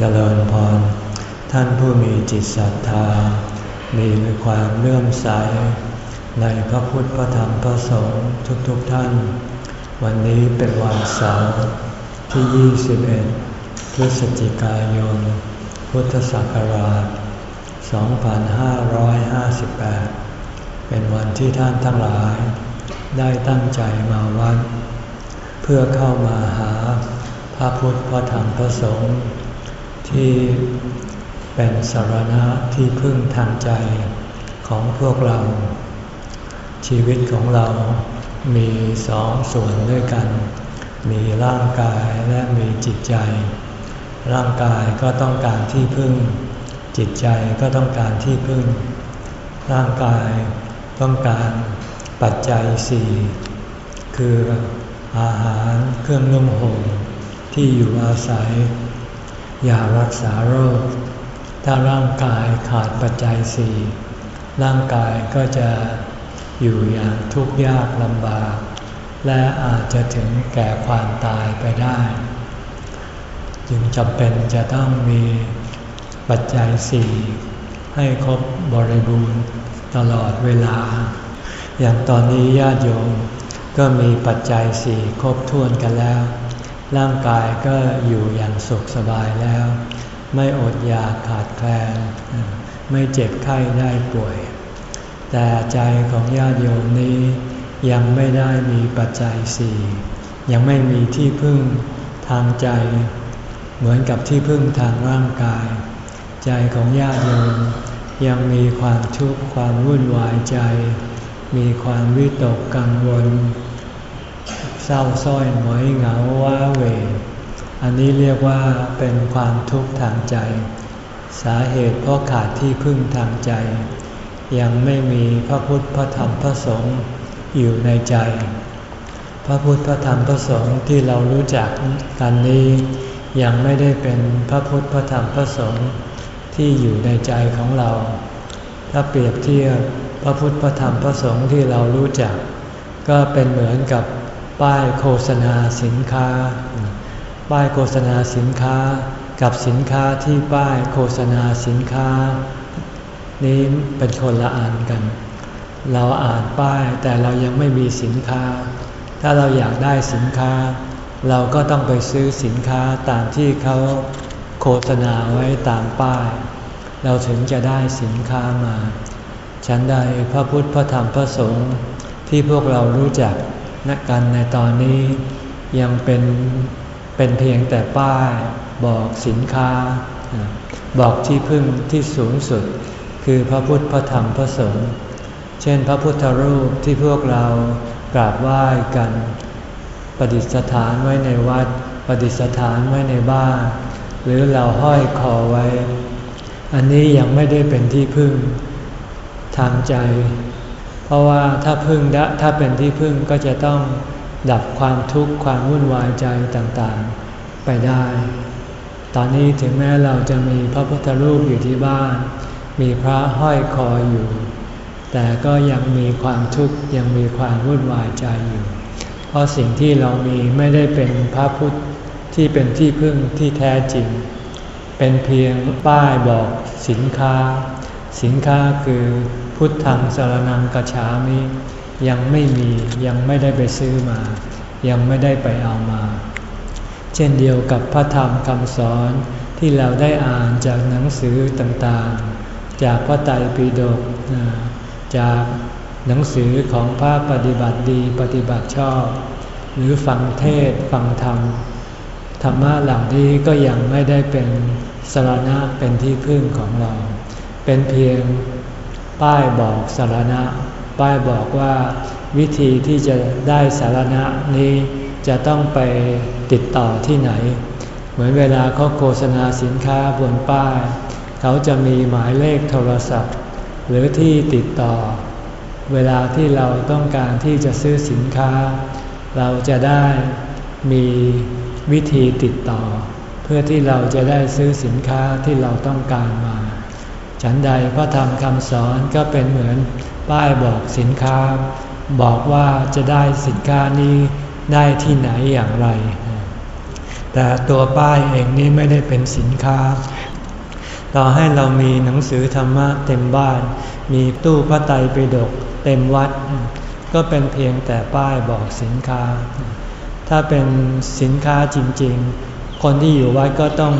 เจริญพร ท่านผู้มีจิตศรัทธา มีความเลื่อมใส ในพระพุทธพระธรรมพระสงฆ์ทุกๆทท่าน วันนี้เป็นวันเสาร์ที่ 21 พฤศจิกายน พุทธศักราช 2558 เป็นวันที่ท่านทั้งหลาย ได้ตั้งใจมาวัด เพื่อเข้ามาหาพระพุทธพระธรรมพระสงฆ์ ที่เป็นสารณะที่พึ่งทางใจของพวกเรา ชีวิตของเรามีสองส่วนด้วยกัน มีร่างกายและมีจิตใจ ร่างกายก็ต้องการที่พึ่ง จิตใจก็ต้องการที่พึ่ง ร่างกายต้องการปัจจัยสี่คืออาหารเครื่องนุ่งห่มที่อยู่อาศัย ยารักษาโรค ถ้าร่างกายขาดปัจจัยสี่ร่างกายก็จะอยู่อย่างทุกข์ยากลำบาก และอาจจะถึงแก่ความตายไปได้ จึงจำเป็นจะต้องมีปัจจัยสี่ให้ครบบริบูรณ์ตลอดเวลา อย่างตอนนี้ญาติโยมก็มีปัจจัยสี่ครบถ้วนกันแล้ว ร่างกายก็อยู่อย่างสุขสบายแล้ว ไม่อดอยากขาดแคลน ไม่เจ็บไข้ได้ป่วย แต่ใจของญาติโยมนี้ยังไม่ได้มีปัจจัยสี่ยังไม่มีที่พึ่งทางใจ เหมือนกับที่พึ่งทางร่างกาย ใจของญาติโยมยังมีความทุกข์ความวุ่นวายใจ มีความวิตกกังวล เศร้าส้อยหมอยเหงาว้าเว อันนี้เรียกว่าเป็นความทุกข์ทางใจ สาเหตุเพราะขาดที่พึ่งทางใจ ยังไม่มีพระพุทธพระธรรมพระสงฆ์อยู่ในใจ พระพุทธพระธรรมพระสงฆ์ที่เรารู้จักกันนี้ยังไม่ได้เป็นพระพุทธพระธรรมพระสงฆ์ที่อยู่ในใจของเรา ถ้าเปรียบเทียบพระพุทธพระธรรมพระสงฆ์ที่เรารู้จัก ก็เป็นเหมือนกับ ป้ายโฆษณาสินค้า ป้ายโฆษณาสินค้ากับสินค้าที่ป้ายโฆษณาสินค้า นี้เป็นคนละอันกัน เราอ่านป้ายแต่เรายังไม่มีสินค้า ถ้าเราอยากได้สินค้า เราก็ต้องไปซื้อสินค้าตามที่เขาโฆษณาไว้ตามป้าย เราถึงจะได้สินค้ามา ฉันใดพระพุทธพระธรรมพระสงฆ์ที่พวกเรารู้จัก นักกันในตอนนี้ยังเป็นเป็นเพียงแต่ป้ายบอกสินค้า บอกที่พึ่งที่สูงสุด คือพระพุทธพระธรรมพระสงฆ์เช่นพระพุทธรูปที่พวกเรากราบไหว้กันประดิษฐานไว้ในวัดประดิษฐานไว้ในบ้าน หรือเราห้อยคอไว้ อันนี้ยังไม่ได้เป็นที่พึ่งทางใจ เพราะว่าถ้าพึ่งถ้าเป็นที่พึ่งก็จะต้องดับความทุกข์ความวุ่นวายใจต่างๆไปได้ ตอนนี้ถึงแม้เราจะมีพระพุทธรูปอยู่ที่บ้าน มีพระห้อยคออยู่ แต่ก็ยังมีความทุกข์ยังมีความวุ่นวายใจอยู่ เพราะสิ่งที่เรามีไม่ได้เป็นพระพุทธที่เป็นที่พึ่งที่แท้จริง เป็นเพียงป้ายบอกสินค้า สินค้าคือ พุทธังสารนังกระฉามิ ยังไม่มียังไม่ได้ไปซื้อมา ยังไม่ได้ไปเอามา เช่นเดียวกับพระธรรมคำสอนที่เราได้อ่านจากหนังสือต่างๆ จากพระไตรปิฎกจากหนังสือของพระปฏิบัติดีปฏิบัติชอบ หรือฟังเทศฟังธรรม ธรรมะเหล่านี้ก็ยังไม่ได้เป็นสารณะเป็นที่พึ่งของเรา เป็นเพียง ป้ายบอกสารณะ ป้ายบอกว่าวิธีที่จะได้สารณะนี้จะต้องไปติดต่อที่ไหน เหมือนเวลาเขาโฆษณาสินค้าบนป้าย เขาจะมีหมายเลขโทรศัพท์ หรือที่ติดต่อ เวลาที่เราต้องการที่จะซื้อสินค้า เราจะได้มีวิธีติดต่อ เพื่อที่เราจะได้ซื้อสินค้าที่เราต้องการมา ฉันใดพระธรรมคำสอนก็เป็นเหมือนป้ายบอกสินค้า บอกว่าจะได้สินค้านี้ได้ที่ไหนอย่างไร แต่ตัวป้ายเองนี่ไม่ได้เป็นสินค้า ต่อให้เรามีหนังสือธรรมะเต็มบ้าน มีตู้พระไตรปิฎกเต็มวัด ก็เป็นเพียงแต่ป้ายบอกสินค้า ถ้าเป็นสินค้าจริง ๆ คนที่อยู่วัดก็ต้อง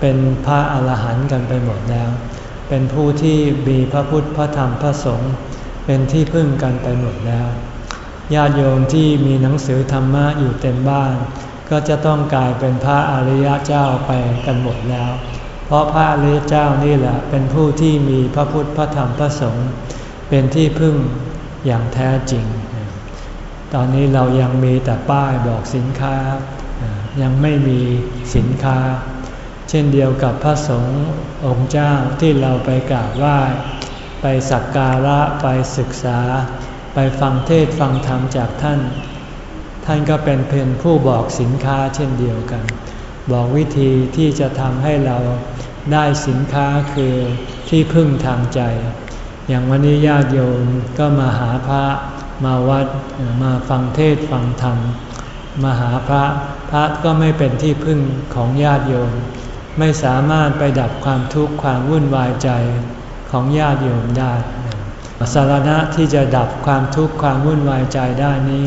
เป็นพระอรหันต์กันไปหมดแล้ว เป็นผู้ที่มีพระพุทธพระธรรมพระสงฆ์เป็นที่พึ่งกันไปหมดแล้ว ญาติโยมที่มีหนังสือธรรมะอยู่เต็มบ้าน ก็จะต้องกลายเป็นพระอริยเจ้าไปกันหมดแล้ว เพราะพระอริยเจ้านี่แหละเป็นผู้ที่มีพระพุทธพระธรรมพระสงฆ์เป็นที่พึ่งอย่างแท้จริง ตอนนี้เรายังมีแต่ป้ายบอกสินค้า ยังไม่มีสินค้า เช่นเดียวกับพระสงฆ์องค์เจ้าที่เราไปกราบไหว้ไปสักการะไปศึกษา ไปฟังเทศฟังธรรมจากท่าน ท่านก็เป็นเพียงผู้บอกสินค้าเช่นเดียวกัน บอกวิธีที่จะทำให้เราได้สินค้าคือที่พึ่งทางใจ อย่างวันนี้ญาติโยมก็มาหาพระมาวัดมาฟังเทศฟังธรรมมาหาพระพระก็ไม่เป็นที่พึ่งของญาติโยม ไม่สามารถไปดับความทุกข์ความวุ่นวายใจของญาติโยมได้สารณะที่จะดับความทุกข์ความวุ่นวายใจได้นี้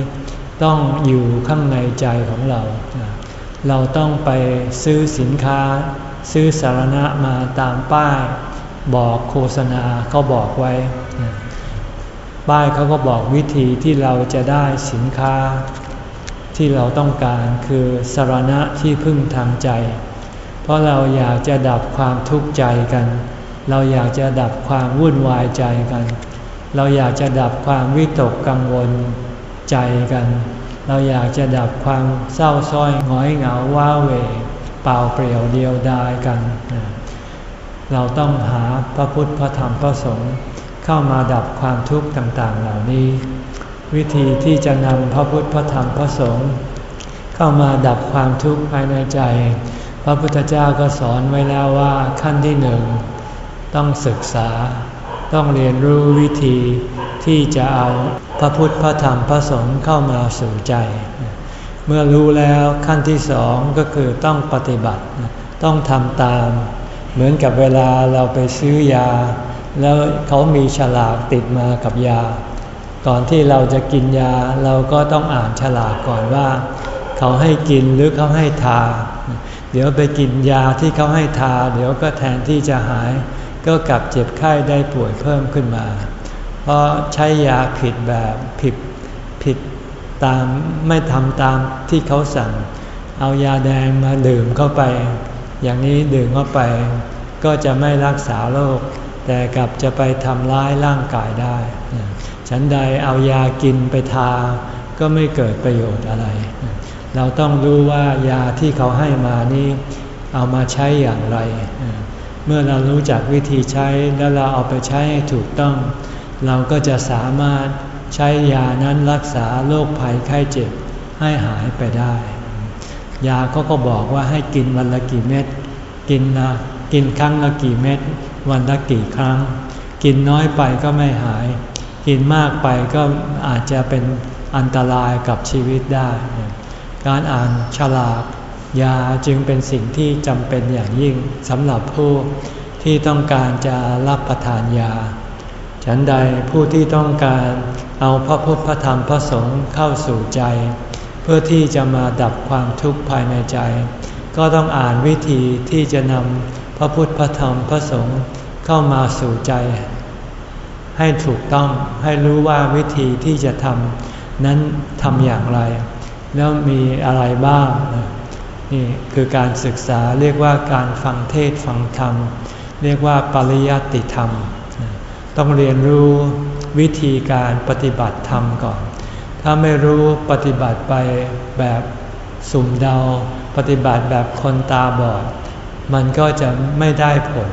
ต้องอยู่ข้างในใจของเรา เราต้องไปซื้อสินค้า ซื้อสารณะมาตามป้าย บอกโฆษณาเขาบอกไว้ ป้ายเขาก็บอกวิธีที่เราจะได้สินค้า ที่เราต้องการคือสารณะที่พึ่งทางใจ ราะเราอยากจะดับความทุกข์ใจกัน เราอยากจะดับความวุ่นวายใจกัน เราอยากจะดับความวิตกกังวลใจกัน เราอยากจะดับความเศร้าส้อยงอยเหงาว้าเหวเปล่าเปลี่ยวเดียวดายกัน เราต้องหาพระพุทธพระธรรมพระสงฆ์เข้ามาดับความทุกข์ต่างๆ เหล่านี้ วิธีที่จะนำพระพุทธพระธรรมพระสงฆ์เข้ามาดับความทุกข์ภายในใจ ระพุทธเจ้าก็สอนไว้แล้วว่าขั้นที่หนึ่งต้องศึกษา ต้องเรียนรู้วิธีที่จะเอาพระพุทธพระธรรมพระสงฆ์เข้ามาสู่ใจ เมื่อรู้แล้วขั้นที่สองก็คือต้องปฏิบัติ ต้องทำตาม เหมือนกับเวลาเราไปซื้อยา แล้วเขามีฉลากติดมากับยา ก่อนที่เราจะกินยาเราก็ต้องอ่านฉลากก่อนว่า เขาให้กินหรือเขาให้ทา เดี๋ยวไปกินยาที่เขาให้ทา เดี๋ยวก็แทนที่จะหาย ก็กลับเจ็บไข้ได้ป่วยเพิ่มขึ้นมา เพราะใช้ยาผิดแบบผิดผิดตามไม่ทำตามที่เขาสั่ง เอายาแดงมาดื่มเข้าไป อย่างนี้ดื่มเข้าไป ก็จะไม่รักษาโรคแต่กลับจะไปทำร้ายร่างกายได้ ฉันใดเอายากินไปทา ก็ไม่เกิดประโยชน์อะไร เราต้องรู้ว่ายาที่เขาให้มานี้เอามาใช้อย่างไร เมื่อเรารู้จักวิธีใช้แล้วเราเอาไปใช้ให้ถูกต้อง เราก็จะสามารถใช้ยานั้นรักษาโรคภัยไข้เจ็บให้หายไปได้ ยาเขาก็บอกว่าให้กินวันละกี่เม็ด กินนะกินครั้งละกี่เม็ด วันละกี่ครั้ง กินน้อยไปก็ไม่หาย กินมากไปก็อาจจะเป็นอันตรายกับชีวิตได้ การอ่านฉลากยาจึงเป็นสิ่งที่จำเป็นอย่างยิ่งสำหรับผู้ที่ต้องการจะรับประทานยา ฉันใดผู้ที่ต้องการเอาพระพุทธพระธรรมพระสงฆ์เข้าสู่ใจ เพื่อที่จะมาดับความทุกข์ภายในใจ ก็ต้องอ่านวิธีที่จะนำพระพุทธพระธรรมพระสงฆ์เข้ามาสู่ใจ ให้ถูกต้องให้รู้ว่าวิธีที่จะทำนั้นทำอย่างไร แล้วมีอะไรบ้าง นี่คือการศึกษาเรียกว่าการฟังเทศฟังธรรม เรียกว่าปริยัติธรรม ต้องเรียนรู้วิธีการปฏิบัติธรรมก่อน ถ้าไม่รู้ปฏิบัติไปแบบสุ่มเดา ปฏิบัติแบบคนตาบอด มันก็จะไม่ได้ผล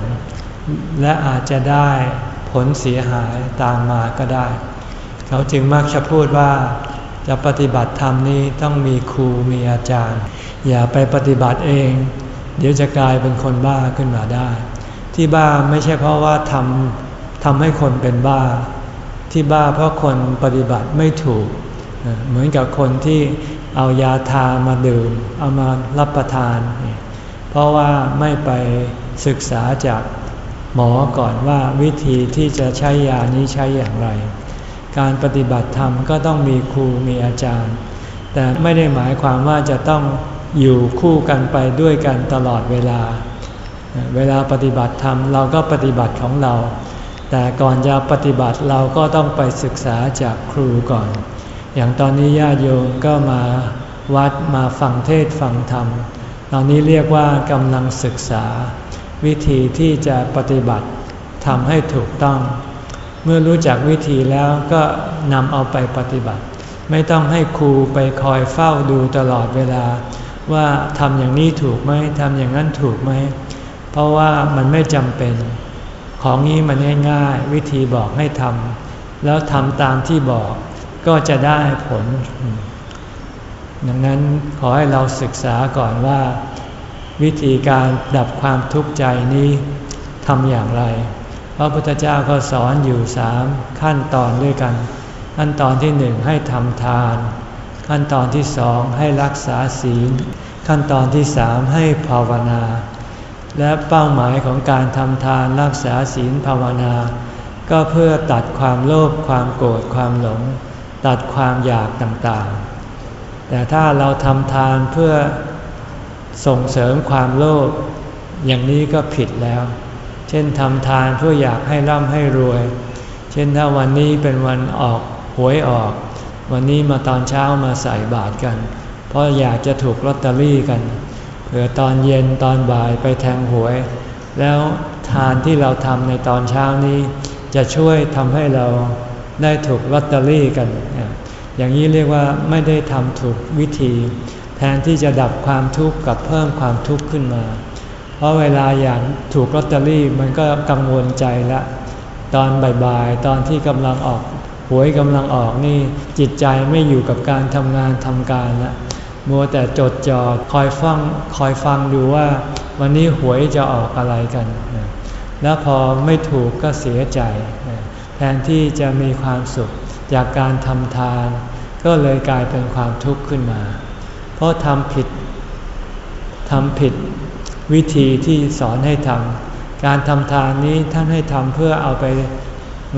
และอาจจะได้ผลเสียหายตามมาก็ได้ เขาจึงมักจะพูดว่า จะปฏิบัติธรรมนี้ต้องมีครูมีอาจารย์ อย่าไปปฏิบัติเอง เดี๋ยวจะกลายเป็นคนบ้าขึ้นมาได้ ที่บ้าไม่ใช่เพราะว่าทำทำให้คนเป็นบ้า ที่บ้าเพราะคนปฏิบัติไม่ถูก เหมือนกับคนที่เอายาทามาดื่ม เอามารับประทาน เพราะว่าไม่ไปศึกษาจากหมอก่อนว่าวิธีที่จะใช้ยานี้ใช้อย่างไร การปฏิบัติธรรมก็ต้องมีครูมีอาจารย์ แต่ไม่ได้หมายความว่าจะต้องอยู่คู่กันไปด้วยกันตลอดเวลา เวลาปฏิบัติธรรมเราก็ปฏิบัติของเรา แต่ก่อนจะปฏิบัติเราก็ต้องไปศึกษาจากครูก่อน อย่างตอนนี้ญาติโยมก็มาวัดมาฟังเทศฟังธรรม ตอนนี้เรียกว่ากำลังศึกษา วิธีที่จะปฏิบัติทำให้ถูกต้อง เมื่อรู้จักวิธีแล้วก็นำเอาไปปฏิบัติ ไม่ต้องให้ครูไปคอยเฝ้าดูตลอดเวลา ว่าทำอย่างนี้ถูกไหมทำอย่างนั้นถูกไหม เพราะว่ามันไม่จำเป็น ของนี้มันง่ายๆวิธีบอกให้ทำแล้วทำตามที่บอกก็จะได้ผล ดังนั้นขอให้เราศึกษาก่อนว่า วิธีการดับความทุกข์ใจนี้ทำอย่างไร พระพุทธเจ้าก็สอนอยู่สามขั้นตอนด้วยกัน ขั้นตอนที่หนึ่งให้ทำทาน ขั้นตอนที่สองให้รักษาศีล ขั้นตอนที่สามให้ภาวนา และเป้าหมายของการทำทานรักษาศีลภาวนา ก็เพื่อตัดความโลภความโกรธความหลง ตัดความอยากต่างๆ แต่ถ้าเราทำทานเพื่อส่งเสริมความโลภอย่างนี้ก็ผิดแล้ว เช่นทำทานเพื่ออยากให้ร่ำให้รวย เช่นถ้าวันนี้เป็นวันออกหวยออก วันนี้มาตอนเช้ามาใส่บาตรกัน เพราะอยากจะถูกลอตเตอรี่กันเผื่อตอนเย็นตอนบ่ายไปแทงหวย แล้วทานที่เราทำในตอนเช้านี้ จะช่วยทำให้เราได้ถูกลอตเตอรี่กัน อย่างนี้เรียกว่าไม่ได้ทำถูกวิธี แทนที่จะดับความทุกข์กับเพิ่มความทุกข์ขึ้นมา เพราะเวลาอยากถูกลอตเตอรี่มันก็กังวลใจละตอนบ่ายๆ ตอนที่กำลังออกหวยกำลังออกนี่จิตใจไม่อยู่กับการทำงานทำการละมัวแต่จดจ่อคอยฟังคอยฟังดูว่าวันนี้หวยจะออกอะไรกัน แล้วพอไม่ถูกก็เสียใจ แทนที่จะมีความสุขจากการทำทาน ก็เลยกลายเป็นความทุกข์ขึ้นมา เพราะทำผิดทำผิด วิธีที่สอนให้ทำการทำทานนี้ท่านให้ทำเพื่อเอาไป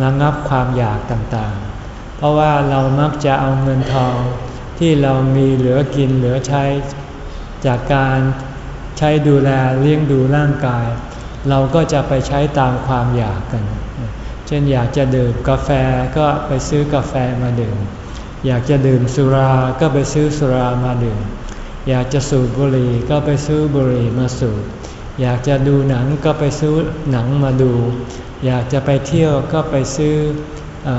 ระงับความอยากต่างๆ เพราะว่าเรามักจะเอาเงินทองที่เรามีเหลือกินเหลือใช้ จากการใช้ดูแลเลี้ยงดูร่างกาย เราก็จะไปใช้ตามความอยากกัน เช่นอยากจะดื่มกาแฟก็ไปซื้อกาแฟมาดื่ม อยากจะดื่มสุรา ก็ไปซื้อสุรามาดื่ม อยากจะสูบบุหรี่ก็ไปซื้อบุหรี่มาสูบ อยากจะดูหนังก็ไปซื้อหนังมาดู อยากจะไปเที่ยวก็ไปซื้ออ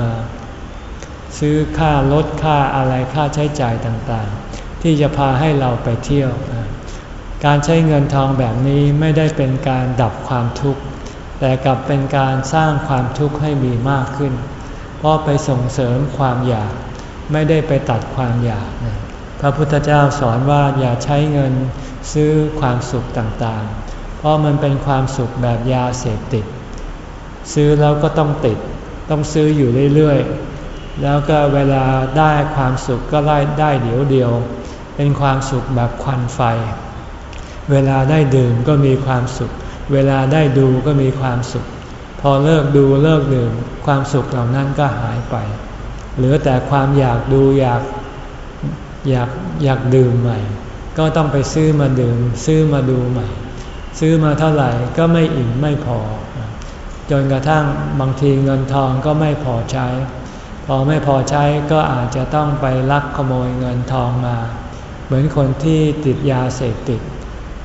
ซื้อค่ารถค่าอะไรค่าใช้จ่ายต่างๆ ที่จะพาให้เราไปเที่ยว การใช้เงินทองแบบนี้ไม่ได้เป็นการดับความทุกข์ แต่กลับเป็นการสร้างความทุกข์ให้มีมากขึ้น เพราะไปส่งเสริมความอยาก ไม่ได้ไปตัดความอยาก พระพุทธเจ้าสอนว่าอย่าใช้เงินซื้อความสุขต่างๆ เพราะมันเป็นความสุขแบบยาเสพติด ซื้อแล้วก็ต้องติด ต้องซื้ออยู่เรื่อยๆ แล้วก็เวลาได้ความสุขก็ได้ได้เดี๋ยวเดียว เป็นความสุขแบบควันไฟ เวลาได้ดื่มก็มีความสุข เวลาได้ดูก็มีความสุข พอเลิกดูเลิกดื่ม ความสุขเหล่านั้นก็หายไป เหลือแต่ความอยากดูอยาก อยากอยากดื่มใหม่ ก็ต้องไปซื้อมาดื่ม ซื้อมาดูใหม่ ซื้อมาเท่าไหร่ก็ไม่อิ่มไม่พอ จนกระทั่งบางทีเงินทองก็ไม่พอใช้ พอไม่พอใช้ก็อาจจะต้องไปลักขโมยเงินทองมา เหมือนคนที่ติดยาเสพติด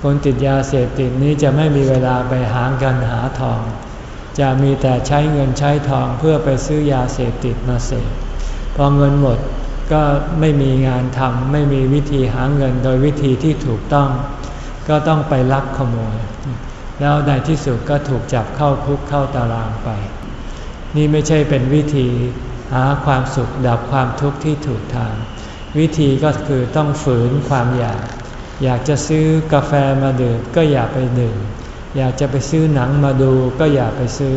คนติดยาเสพติดนี้จะไม่มีเวลาไปหากันหาทอง จะมีแต่ใช้เงินใช้ทองเพื่อไปซื้อยาเสพติดมาเสพพอเงินหมด ก็ไม่มีงานทำไม่มีวิธีหาเงินโดยวิธีที่ถูกต้อง ก็ต้องไปลักขโมย แล้วในที่สุดก็ถูกจับเข้าคุกเข้าตารางไป นี่ไม่ใช่เป็นวิธีหาความสุขดับความทุกข์ที่ถูกทาง วิธีก็คือต้องฝืนความอยาก อยากจะซื้อกาแฟมาดื่มก็อย่าไปดื่มอยากจะไปซื้อหนังมาดูก็อย่าไปซื้อ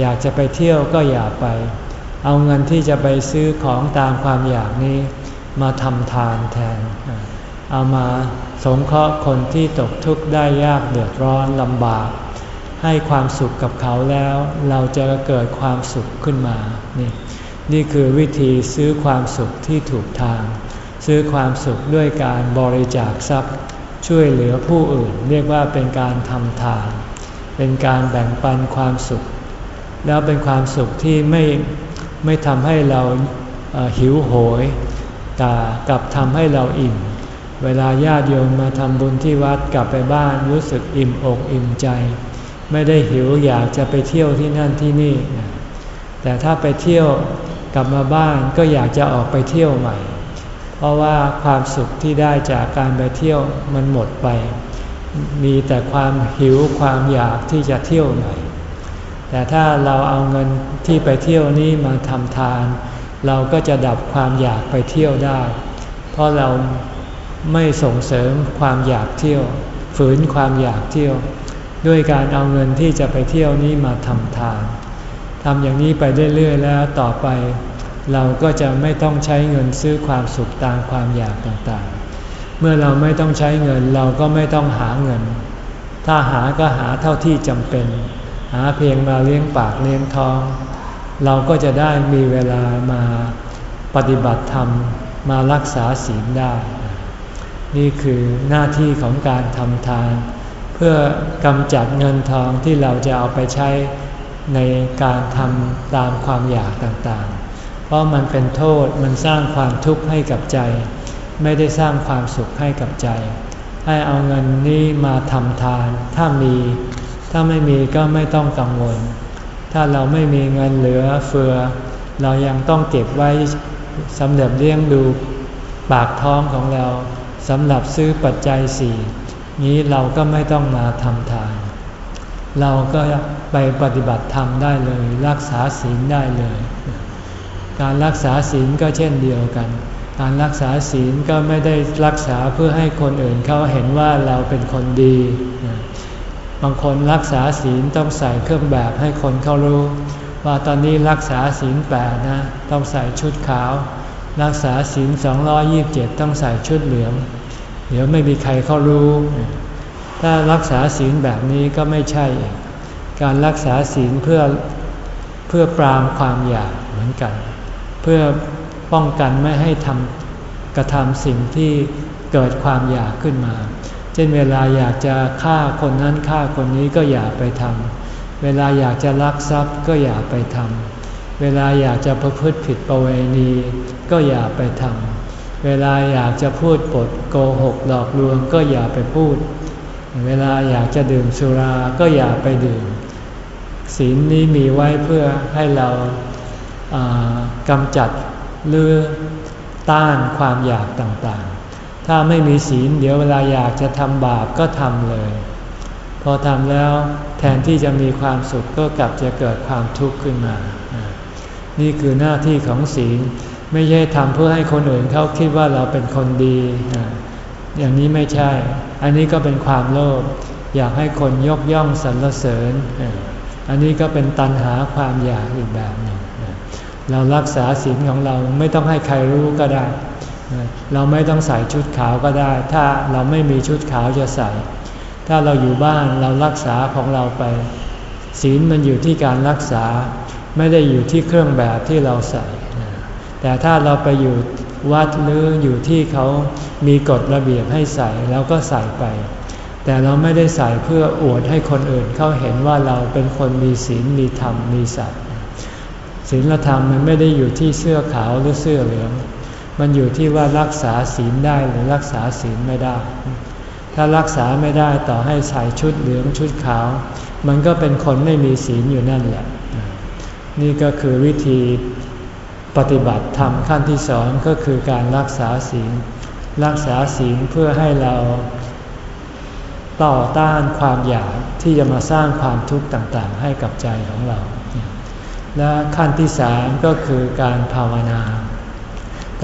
อยากจะไปเที่ยวก็อย่าไป เอาเงินที่จะไปซื้อของตามความอยากนี้ มาทำทานแทน เอามาสงเคราะห์คนที่ตกทุกข์ได้ยากเดือดร้อนลำบาก ให้ความสุขกับเขาแล้ว เราจะเกิดความสุขขึ้นมา นี่นี่คือวิธีซื้อความสุขที่ถูกทาง ซื้อความสุขด้วยการบริจาคทรัพย์ ช่วยเหลือผู้อื่น เรียกว่าเป็นการทำทาน เป็นการแบ่งปันความสุข แล้วเป็นความสุขที่ไม่ ไม่ทำให้เราหิวโหยแต่กลับทำให้เราอิ่ม เวลาญาติโยมมาทำบุญที่วัดกลับไปบ้านรู้สึกอิ่มอกอิ่มใจ ไม่ได้หิวอยากจะไปเที่ยวที่นั่นที่นี่ แต่ถ้าไปเที่ยวกลับมาบ้านก็อยากจะออกไปเที่ยวใหม่ เพราะว่าความสุขที่ได้จากการไปเที่ยวมันหมดไป มีแต่ความหิวความอยากที่จะเที่ยวใหม่ แต่ถ้าเราเอาเงินที่ไปเที่ยวนี้มาทำทาน เราก็จะดับความอยากไปเที่ยวได้ เพราะเราไม่ส่งเสริมความอยากเที่ยว ฝืนความอยากเที่ยว ด้วยการเอาเงินที่จะไปเที่ยวนี้มาทำทานทำอย่างนี้ไปเรื่อยๆแล้วต่อไป เราก็จะไม่ต้องใช้เงินซื้อความสุขตามความอยากต่างๆ เมื่อเราไม่ต้องใช้เงินเราก็ไม่ต้องหาเงิน ถ้าหาก็หาเท่าที่จำเป็น หาเพียงมาเลี้ยงปากเลี้ยงท้อง เราก็จะได้มีเวลามาปฏิบัติธรรมมารักษาศีลได้ นี่คือหน้าที่ของการทำทาน เพื่อกำจัดเงินทองที่เราจะเอาไปใช้ในการทำตามความอยากต่างๆ เพราะมันเป็นโทษมันสร้างความทุกข์ให้กับใจ ไม่ได้สร้างความสุขให้กับใจ ให้เอาเงินนี้มาทำทาน ถ้ามี ถ้าไม่มีก็ไม่ต้องกังวล ถ้าเราไม่มีเงินเหลือเฟือ เรายังต้องเก็บไว้สำหรับเลี้ยงดูปากท้องของเราสำหรับซื้อปัจจัยสี่นี้เราก็ไม่ต้องมาทำทาน เราก็ไปปฏิบัติธรรมได้เลย รักษาศีลได้เลย การรักษาศีลก็เช่นเดียวกัน การรักษาศีลก็ไม่ได้รักษาเพื่อให้คนอื่นเขาเห็นว่าเราเป็นคนดี บางคนรักษาศีลต้องใส่เครื่องแบบให้คนเขารู้ ว่าตอนนี้รักษาศีลแปดนะต้องใส่ชุดขาว รักษาศีล227 ต้องใส่ชุดเหลือง เดี๋ยวไม่มีใครเขารู้ ถ้ารักษาศีลแบบนี้ก็ไม่ใช่ การรักษาศีลเพื่อเพื่อปรามความอยากเหมือนกัน เพื่อป้องกันไม่ให้ทำกระทำสิ่งที่เกิดความอยากขึ้นมา เช่นเวลาอยากจะฆ่าคนนั้นฆ่าคนนี้ก็อย่าไปทำ เวลาอยากจะลักทรัพย์ก็อย่าไปทำ เวลาอยากจะประพฤติผิดประเวณี ก็อย่าไปทำ เวลาอยากจะพูดปดโกหกหลอกลวงก็อย่าไปพูด เวลาอยากจะดื่มสุราก็อย่าไปดื่ม ศีลนี้มีไว้เพื่อให้เรากำจัดหรือต้านความอยากต่างๆ ถ้าไม่มีศีลเดี๋ยวเวลาอยากจะทำบาปก็ทำเลย พอทำแล้วแทนที่จะมีความสุขก็กลับจะเกิดความทุกข์ขึ้นมา นี่คือหน้าที่ของศีลไม่ใช่ทำเพื่อให้คนอื่นเขาคิดว่าเราเป็นคนดี อย่างนี้ไม่ใช่ อันนี้ก็เป็นความโลภอยากให้คนยกย่องสรรเสริญ อันนี้ก็เป็นตัณหาความอยากอีกแบบหนึ่งเรารักษาศีลของเราไม่ต้องให้ใครรู้ก็ได้ เราไม่ต้องใส่ชุดขาวก็ได้ ถ้าเราไม่มีชุดขาวจะใส่ ถ้าเราอยู่บ้านเรารักษาของเราไป ศีลมันอยู่ที่การรักษา ไม่ได้อยู่ที่เครื่องแบบที่เราใส่ แต่ถ้าเราไปอยู่วัดหรืออยู่ที่เขามีกฎระเบียบให้ใส่แล้วก็ใส่ไป แต่เราไม่ได้ใส่เพื่ออวดให้คนอื่นเขาเห็นว่าเราเป็นคนมีศีลมีธรรมมีสัตว์ศีลธรรมมันไม่ได้อยู่ที่เสื้อขาวหรือเสื้อเหลือง มันอยู่ที่ว่ารักษาศีลได้หรือรักษาศีลไม่ได้ ถ้ารักษาไม่ได้ต่อให้ใส่ชุดเหลืองชุดขาว มันก็เป็นคนไม่มีศีลอยู่นั่นแหละ นี่ก็คือวิธีปฏิบัติธรรมขั้นที่สองก็คือการรักษาศีล รักษาศีลเพื่อให้เราต่อต้านความอยากที่จะมาสร้างความทุกข์ต่างๆ ให้กับใจของเรา และขั้นที่สามก็คือการภาวนา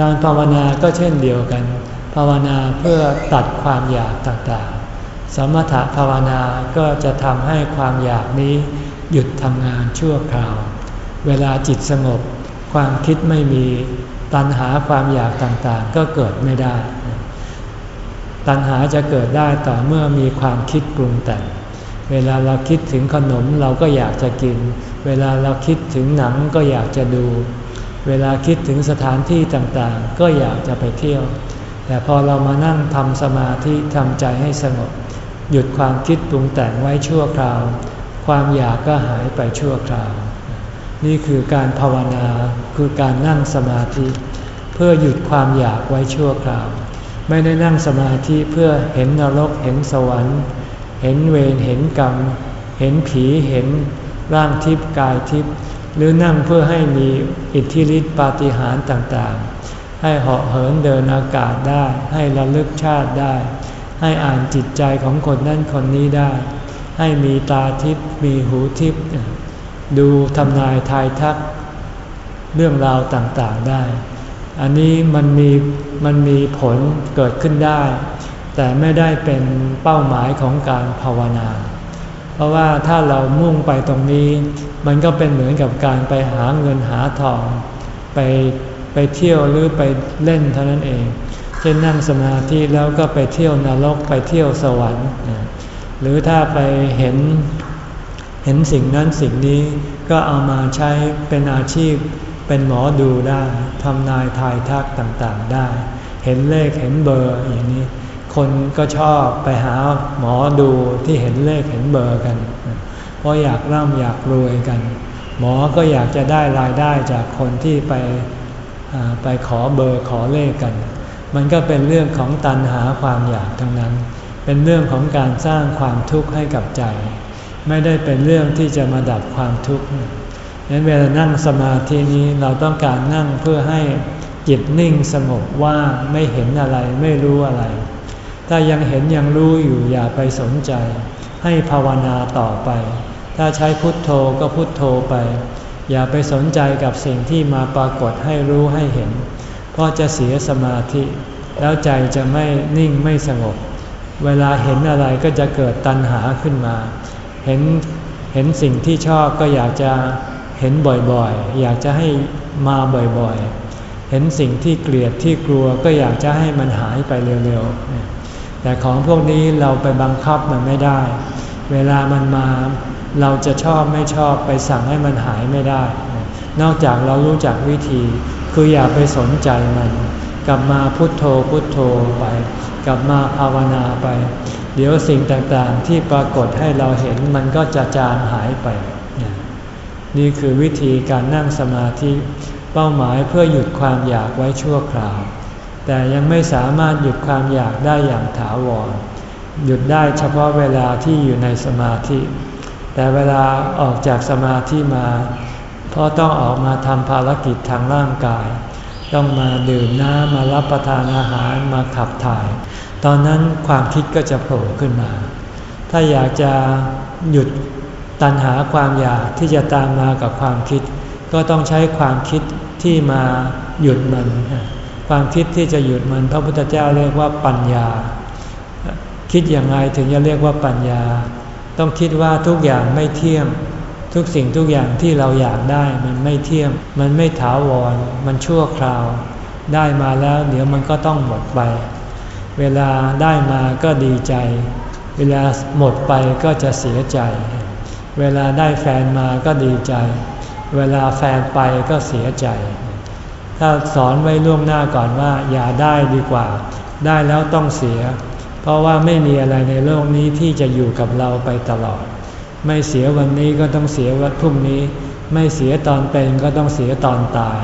การภาวนาก็เช่นเดียวกัน ภาวนาเพื่อตัดความอยากต่างๆ สมถะภาวนาก็จะทำให้ความอยากนี้หยุดทำงานชั่วคราว เวลาจิตสงบ ความคิดไม่มี ตัณหาความอยากต่างๆ ก็เกิดไม่ได้ ตัณหาจะเกิดได้ต่อเมื่อมีความคิดปรุงแต่ง เวลาเราคิดถึงขนมเราก็อยากจะกิน เวลาเราคิดถึงหนังก็อยากจะดู เวลาคิดถึงสถานที่ต่างๆ ก็อยากจะไปเที่ยว แต่พอเรามานั่งทำสมาธิทำใจให้สงบ หยุดความคิดปรุงแต่งไว้ชั่วคราว ความอยากก็หายไปชั่วคราว นี่คือการภาวนาคือการนั่งสมาธิ เพื่อหยุดความอยากไว้ชั่วคราว ไม่ได้นั่งสมาธิเพื่อเห็นนรกเห็นสวรรค์ เห็นเวรเห็นกรรม เห็นผีเห็นร่างทิพย์กายทิพย์ หรือนั่งเพื่อให้มีอิทธิฤทธิปาฏิหาริย์ต่างๆ ให้เหาะเหินเดินอากาศได้ ให้ระลึกชาติได้ ให้อ่านจิตใจของคนนั้นคนนี้ได้ ให้มีตาทิพย์มีหูทิพย์ดูทำนายทายทักเรื่องราวต่างๆได้ อันนี้มันมีมันมีผลเกิดขึ้นได้ แต่ไม่ได้เป็นเป้าหมายของการภาวนา เพราะว่าถ้าเรามุ่งไปตรงนี้ มันก็เป็นเหมือนกับการไปหาเงินหาทอง ไปไปเที่ยวหรือไปเล่นเท่านั้นเองเช่นนั่งสมาธิแล้วก็ไปเที่ยวนรกไปเที่ยวสวรรค์ หรือถ้าไปเห็นเห็นสิ่งนั้นสิ่งนี้ก็เอามาใช้เป็นอาชีพเป็นหมอดูได้ทำนายทายทักต่างๆได้ เห็นเลขเห็นเบอร์อย่างนี้ คนก็ชอบไปหาหมอดูที่เห็นเลขเห็นเบอร์กัน เพราะอยากร่ำอยากรวยกัน หมอก็อยากจะได้รายได้จากคนที่ไปไปขอเบอร์ขอเลขกัน มันก็เป็นเรื่องของตันหาความอยากทั้งนั้น เป็นเรื่องของการสร้างความทุกข์ให้กับใจ ไม่ได้เป็นเรื่องที่จะมาดับความทุกข์ดังนั้นเวลานั่งสมาธินี้เราต้องการนั่งเพื่อให้จิตนิ่งสงบว่างไม่เห็นอะไรไม่รู้อะไร ถ้ายังเห็นยังรู้อยู่อย่าไปสนใจ ให้ภาวนาต่อไป ถ้าใช้พุทโธก็พุทโธไป อย่าไปสนใจกับสิ่งที่มาปรากฏให้รู้ให้เห็น เพราะจะเสียสมาธิ แล้วใจจะไม่นิ่งไม่สงบ เวลาเห็นอะไรก็จะเกิดตัณหาขึ้นมา เห็นเห็นสิ่งที่ชอบก็อยากจะเห็นบ่อยๆ อยากจะให้มาบ่อยๆ เห็นสิ่งที่เกลียดที่กลัวก็อยากจะให้มันหายไปเร็วๆ แต่ของพวกนี้เราไปบังคับมันไม่ได้ เวลามันมาเราจะชอบไม่ชอบไปสั่งให้มันหายไม่ได้ นอกจากเรารู้จักวิธี คืออย่าไปสนใจมัน กลับมาพุโทโธพุโทโธไป กลับมาภาวนาไป เดี๋ยวสิ่งต่างๆที่ปรากฏให้เราเห็นมันก็จะจางหายไป นี่คือวิธีการนั่งสมาธิเป้าหมายเพื่อหยุดความอยากไว้ชั่วคราว แต่ยังไม่สามารถหยุดความอยากได้อย่างถาวร หยุดได้เฉพาะเวลาที่อยู่ในสมาธิ แต่เวลาออกจากสมาธิมา เพราะต้องออกมาทำภารกิจทางร่างกาย ต้องมาดื่มน้ำมารับประทานอาหารมาขับถ่าย ตอนนั้นความคิดก็จะโผล่ขึ้นมา ถ้าอยากจะหยุดตัณหาความอยากที่จะตามมากับความคิด ก็ต้องใช้ความคิดที่มาหยุดมัน ความคิดที่จะหยุดมันพระพุทธเจ้าเรียกว่าปัญญา คิดอย่างไรถึงจะเรียกว่าปัญญา ต้องคิดว่าทุกอย่างไม่เที่ยง ทุกสิ่งทุกอย่างที่เราอยากได้มันไม่เที่ยง มันไม่ถาวร มันชั่วคราว ได้มาแล้วเดี๋ยวมันก็ต้องหมดไป เวลาได้มาก็ดีใจ เวลาหมดไปก็จะเสียใจ เวลาได้แฟนมาก็ดีใจ เวลาแฟนไปก็เสียใจ ถ้าสอนไว้ล่วงหน้าก่อนว่าอย่าได้ดีกว่า ได้แล้วต้องเสีย เพราะว่าไม่มีอะไรในโลกนี้ที่จะอยู่กับเราไปตลอด ไม่เสียวันนี้ก็ต้องเสียวันพรุ่งนี้ ไม่เสียตอนเป็นก็ต้องเสียตอนตาย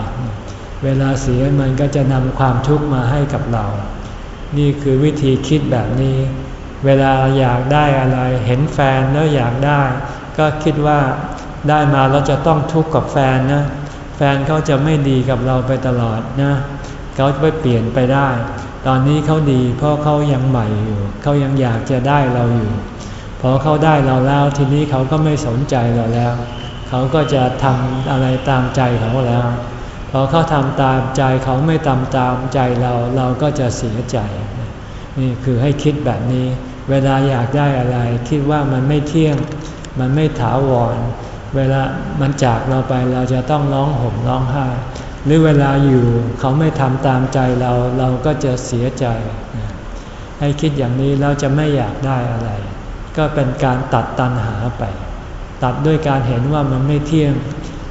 เวลาเสียมันก็จะนำความทุกข์มาให้กับเรา นี่คือวิธีคิดแบบนี้ เวลาอยากได้อะไร เห็นแฟนแล้วอยากได้ ก็คิดว่าได้มาเราจะต้องทุกข์กับแฟนนะ แฟนเขาจะไม่ดีกับเราไปตลอดนะเขาจะไปเปลี่ยนไปได้ ตอนนี้เขาดีเพราะเขายังใหม่อยู่เขายังอยากจะได้เราอยู่พอเขาได้เราแล้วทีนี้เขาก็ไม่สนใจเราแล้ว เขาก็จะทำอะไรตามใจเขาแล้วพอเขาทำตามใจเขาไม่ตามตามใจเราเราก็จะเสียใจ นี่คือให้คิดแบบนี้ เวลาอยากได้อะไร คิดว่ามันไม่เที่ยง มันไม่ถาวร เวลามันจากเราไปเราจะต้องร้องห่มร้องไห้ หรือเวลาอยู่เขาไม่ทำตามใจเราเราก็จะเสียใจ ให้คิดอย่างนี้แล้วจะไม่อยากได้อะไร ก็เป็นการตัดตัณหาไป ตัดด้วยการเห็นว่ามันไม่เที่ยง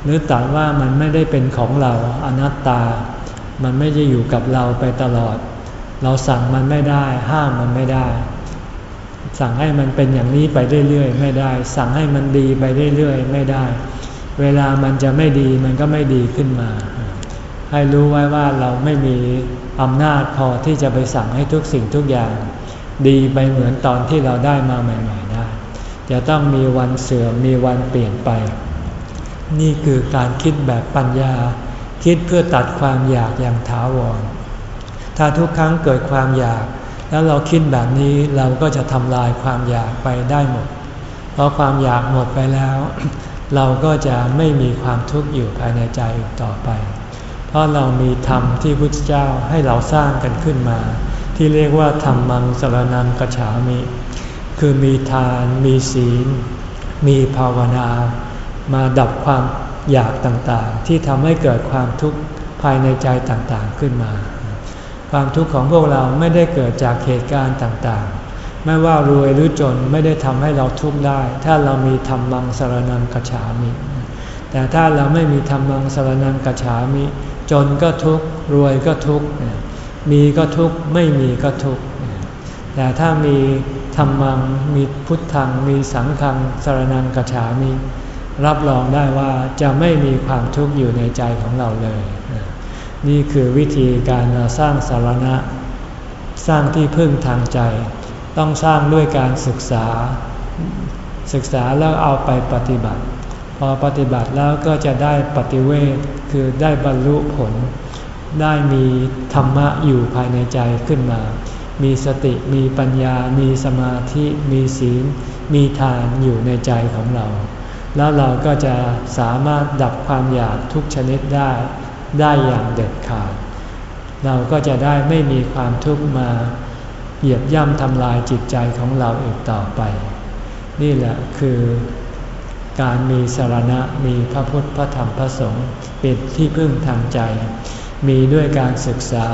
หรือตัดว่ามันไม่ได้เป็นของเราอนัตตา มันไม่จะอยู่กับเราไปตลอด เราสั่งมันไม่ได้ ห้ามมันไม่ได้ สั่งให้มันเป็นอย่างนี้ไปเรื่อยๆ ไม่ได้ สั่งให้มันดีไปเรื่อยๆ ไม่ได้ เวลามันจะไม่ดีมันก็ไม่ดีขึ้นมา ให้รู้ไว้ว่าเราไม่มีอำนาจพอที่จะไปสั่งให้ทุกสิ่งทุกอย่าง ดีไปเหมือนตอนที่เราได้มาใหม่ๆได้ จะต้องมีวันเสื่อมมีวันเปลี่ยนไป นี่คือการคิดแบบปัญญา คิดเพื่อตัดความอยากอย่างถาวร ถ้าทุกครั้งเกิดความอยาก แล้วเราคิดแบบนี้เราก็จะทำลายความอยากไปได้หมด เพราะความอยากหมดไปแล้ว เราก็จะไม่มีความทุกข์อยู่ภายในใจอีกต่อไป เพราะเรามีธรรมที่พุทธเจ้าให้เราสร้างกันขึ้นมา ที่เรียกว่าธรรมังสรนังกฉามิ คือมีทาน มีศีล มีภาวนา มาดับความอยากต่างๆ ที่ทำให้เกิดความทุกข์ภายในใจต่างๆขึ้นมา ความทุกข์ของพวกเราไม่ได้เกิดจากเหตุการณ์ต่างๆ ไม่ว่ารวยหรือจนไม่ได้ทำให้เราทุกข์ได้ ถ้าเรามีธรรมังสารนังกฉามิ แต่ถ้าเราไม่มีธรรมังสารนังกฉามิ จนก็ทุกข์รวยก็ทุกข์มีก็ทุกข์ไม่มีก็ทุกข์แต่ถ้ามีธรรมังมีพุทธังมีสังฆังสารนังกฉามิ รับรองได้ว่าจะไม่มีความทุกข์อยู่ในใจของเราเลย นี่คือวิธีการเราสร้างสารณะ สร้างที่พึ่งทางใจ ต้องสร้างด้วยการศึกษา ศึกษาแล้วเอาไปปฏิบัติ พอปฏิบัติแล้วก็จะได้ปฏิเวทคือได้บรรลุผล ได้มีธรรมะอยู่ภายในใจขึ้นมา มีสติมีปัญญา มีสมาธิมีศีล มีทานอยู่ในใจของเรา แล้วเราก็จะสามารถดับความอยากทุกชนิดได้ ได้อย่างเด็ดขาด เราก็จะได้ไม่มีความทุกข์มาเหยียบย่ำทำลายจิตใจของเราอีกต่อไป นี่แหละคือการมีสารณะมีพระพุทธพระธรรมพระสงฆ์เป็นที่พึ่งทางใจ มีด้วยการศึกษา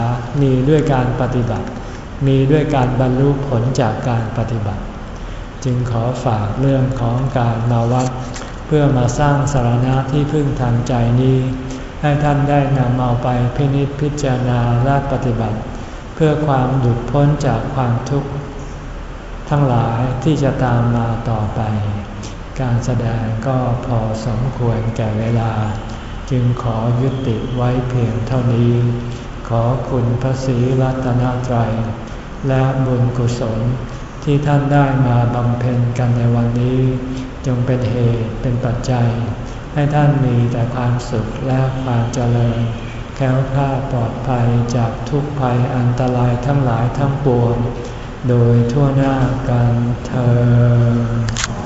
มีด้วยการปฏิบัติ มีด้วยการบรรลุผลจากการปฏิบัติ จึงขอฝากเรื่องของการมาวัด เพื่อมาสร้างสารณะที่พึ่งทางใจนี้ ให้ท่านได้นำเอาไปพินิจพิจารณาและปฏิบัติ เพื่อความหลุดพ้นจากความทุกข์ทั้งหลายที่จะตามมาต่อไป การแสดงก็พอสมควรแก่เวลา จึงขอยุติไว้เพียงเท่านี้ ขอคุณพระศรีรัตนตรัย และบุญกุศลที่ท่านได้มาบำเพ็ญกันในวันนี้ จงเป็นเหตุเป็นปัจจัย ให้ท่านมีแต่ความสุขและความเจริญ แค้วคลาดปลอดภัยจากทุกภัยอันตรายทั้งหลายทั้งปวง โดยทั่วหน้ากันเธอ